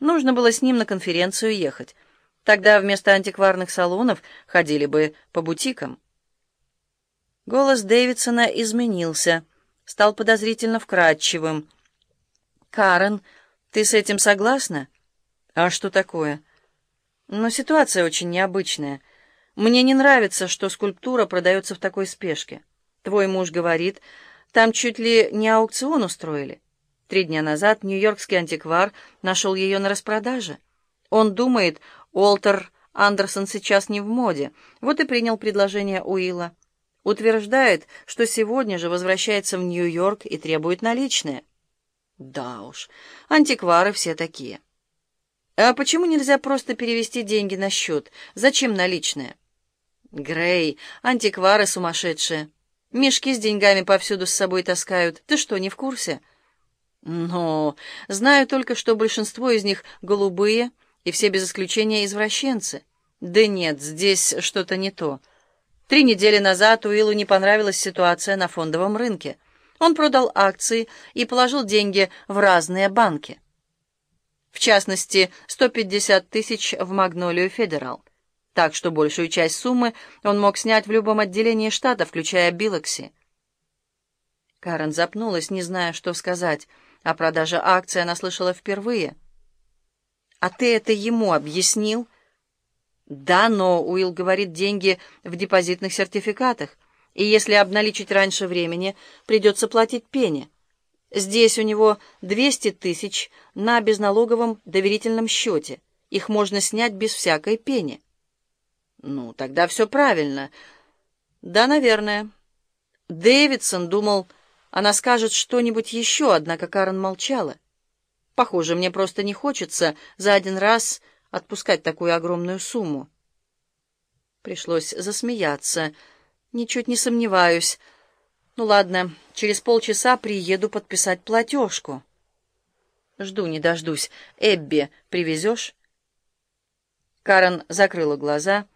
Нужно было с ним на конференцию ехать. Тогда вместо антикварных салонов ходили бы по бутикам. Голос Дэвидсона изменился, стал подозрительно вкрадчивым. «Карен, ты с этим согласна?» «А что такое?» «Но ситуация очень необычная. Мне не нравится, что скульптура продается в такой спешке. Твой муж говорит, там чуть ли не аукцион устроили. Три дня назад нью-йоркский антиквар нашел ее на распродаже. Он думает, Уолтер Андерсон сейчас не в моде, вот и принял предложение Уилла. Утверждает, что сегодня же возвращается в Нью-Йорк и требует наличные. Да уж, антиквары все такие. А почему нельзя просто перевести деньги на счет? Зачем наличные? Грей, антиквары сумасшедшие. Мешки с деньгами повсюду с собой таскают. Ты что, не в курсе? Но знаю только, что большинство из них голубые, и все без исключения извращенцы. Да нет, здесь что-то не то. Три недели назад Уиллу не понравилась ситуация на фондовом рынке. Он продал акции и положил деньги в разные банки. В частности, 150 тысяч в Магнолию Федерал так что большую часть суммы он мог снять в любом отделении штата, включая Билокси. Карен запнулась, не зная, что сказать. О продаже акций она слышала впервые. «А ты это ему объяснил?» «Да, но Уилл говорит деньги в депозитных сертификатах, и если обналичить раньше времени, придется платить пени. Здесь у него 200 тысяч на безналоговом доверительном счете. Их можно снять без всякой пени». Ну, тогда все правильно. Да, наверное. Дэвидсон думал, она скажет что-нибудь еще, однако Карен молчала. Похоже, мне просто не хочется за один раз отпускать такую огромную сумму. Пришлось засмеяться. Ничуть не сомневаюсь. Ну ладно, через полчаса приеду подписать платежку. Жду не дождусь. Эбби, привезешь? Карен закрыла глаза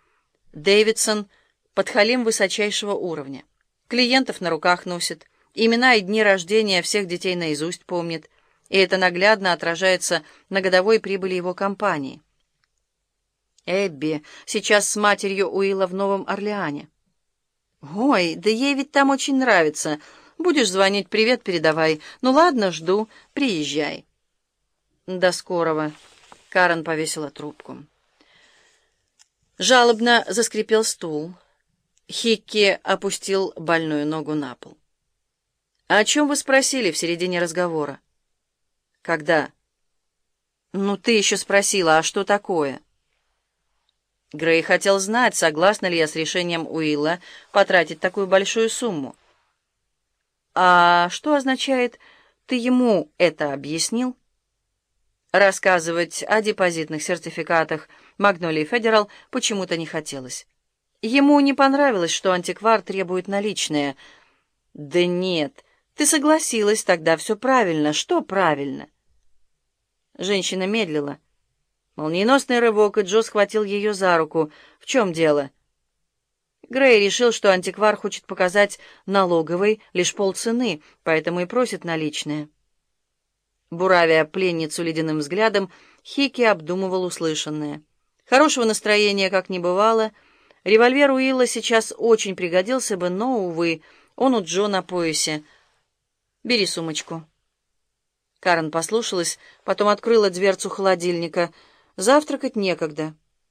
Дэвидсон — подхалим высочайшего уровня. Клиентов на руках носит, имена и дни рождения всех детей наизусть помнит, и это наглядно отражается на годовой прибыли его компании. Эбби сейчас с матерью Уилла в Новом Орлеане. «Ой, да ей ведь там очень нравится. Будешь звонить, привет передавай. Ну ладно, жду. Приезжай». «До скорого». Карен повесила трубку. Жалобно заскрипел стул. Хикки опустил больную ногу на пол. «А «О чем вы спросили в середине разговора?» «Когда?» «Ну, ты еще спросила, а что такое?» Грей хотел знать, согласна ли я с решением Уилла потратить такую большую сумму. «А что означает, ты ему это объяснил?» Рассказывать о депозитных сертификатах Магнолии Федерал почему-то не хотелось. Ему не понравилось, что антиквар требует наличные. «Да нет, ты согласилась, тогда все правильно. Что правильно?» Женщина медлила. Молниеносный рывок, и Джо схватил ее за руку. «В чем дело?» Грей решил, что антиквар хочет показать налоговой лишь полцены, поэтому и просит наличные. Буравя пленницу ледяным взглядом, Хики обдумывал услышанное. Хорошего настроения как не бывало. Револьвер Уилла сейчас очень пригодился бы, но, увы, он у Джо на поясе. «Бери сумочку». Карен послушалась, потом открыла дверцу холодильника. «Завтракать некогда».